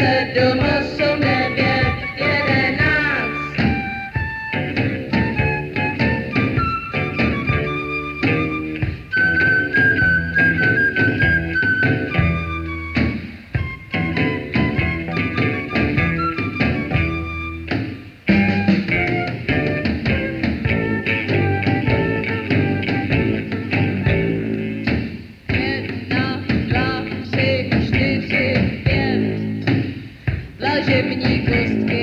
kadum tažemní kostky.